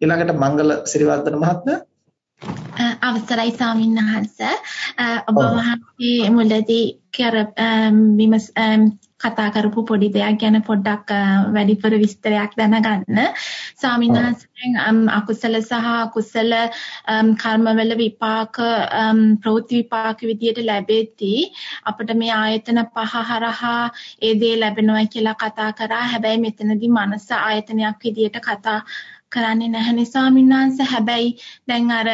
ඊළඟට මංගල සිරිවර්ධන මහත්මයා. අවසරයි ස්වාමීන් වහන්ස. ඔබ වහන්සේ මුලදී කර විමස කතා කරපු පොඩි දෙයක් ගැන පොඩ්ඩක් වැඩිපුර විස්තරයක් දැනගන්න. ස්වාමීන් වහන්සේගෙන් අකුසල සහ කුසල කර්මවල විපාක ප්‍රවෘත්ති විපාක විදියට ලැබෙද්දී අපිට මේ ආයතන පහ හරහා ඒ දේ ලැබෙනවා කියලා කතා කරා. හැබැයි මෙතනදී මනස ආයතනයක් විදියට කතා කරන්නේ නැහැ ස්වාමීන් හැබැයි දැන් අර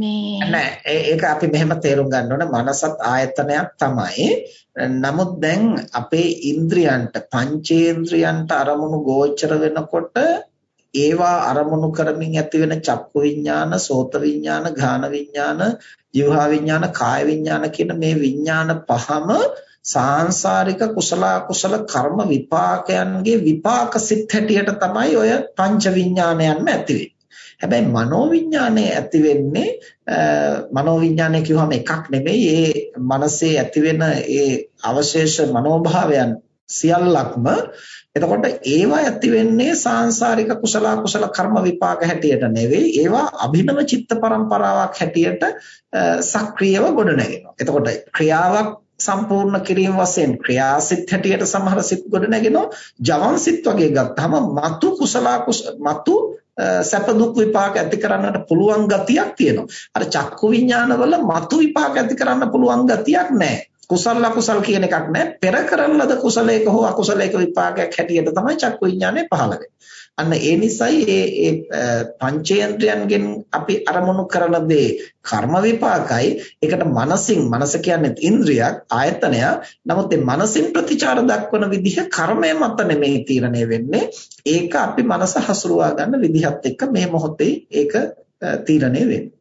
මේ නෑ ඒක අපි මෙහෙම තේරුම් ගන්න ඕන මනසත් ආයතනයක් තමයි. නමුත් දැන් අපේ ඉන්ද්‍රියන්ට පංචේන්ද්‍රියන්ට අරමුණු ගෝචර වෙනකොට ඒවා අරමුණු කරමින් ඇති වෙන චක්කු විඥාන, සෝත විඥාන, ඝාන විඥාන, જીවහා විඥාන, කාය විඥාන කියන මේ විඥාන පහම සාංශාරික කුසල කුසල කර්ම විපාකයන්ගේ විපාක සිත් හැටියට තමයි ඔය පංච විඥානයන්ම ඇති හැබැයි මනෝවිඥානය ඇති වෙන්නේ මනෝවිඥානය කියවම එකක් නෙමෙයි. ඒ මනසේ ඇති වෙන ඒ අවශේෂ මනෝභාවයන් සියල්ලක්ම. එතකොට ඒවා ඇති වෙන්නේ සාංශාරික කුසල කුසල කර්ම විපාක හැටියට නෙවෙයි ඒවා අභිනව චිත්ත පරම්පරාවක් හැටියට සක්‍රියව ගොඩනගෙනවා. එතකොට ක්‍රියාවක් සම්පූර්ණ කිරීම වශයෙන් ක්‍රියාසිත හැටියට සමහර සිත් ගොඩ නැගෙනවා ජවන් සිත් වගේ ගත්තාම මතු කුසල මතු සැප දුක් විපාක ඇති කරන්නට පුළුවන් ගතියක් තියෙනවා. අර චක්කු විඥානවල මතු විපාක ඇති කරන්න පුළුවන් ගතියක් නැහැ. කුසල අකුසල කියන එකක් නැහැ පෙර කරන ලද කුසලයක හෝ අකුසලයක විපාකයක් හැටියට තමයි චක්කු විඥානය පහළ වෙන්නේ අන්න ඒ නිසයි ඒ ඒ පංචේන්ද්‍රයන්ගෙන් අපි අරමුණු කරන දේ කර්ම විපාකයි. ඒකට මනසින් මනස කියන්නේ ඉන්ද්‍රියක් ආයතනයක්. නමුත් මේ මනසින් ප්‍රතිචාර දක්වන විදිහ කර්මය මත නෙමෙයි තීරණය වෙන්නේ. ඒක අපි මනස හසුරුවා ගන්න විදිහත් එක්ක මේ මොහොතේ ඒක තීරණය වෙන්නේ.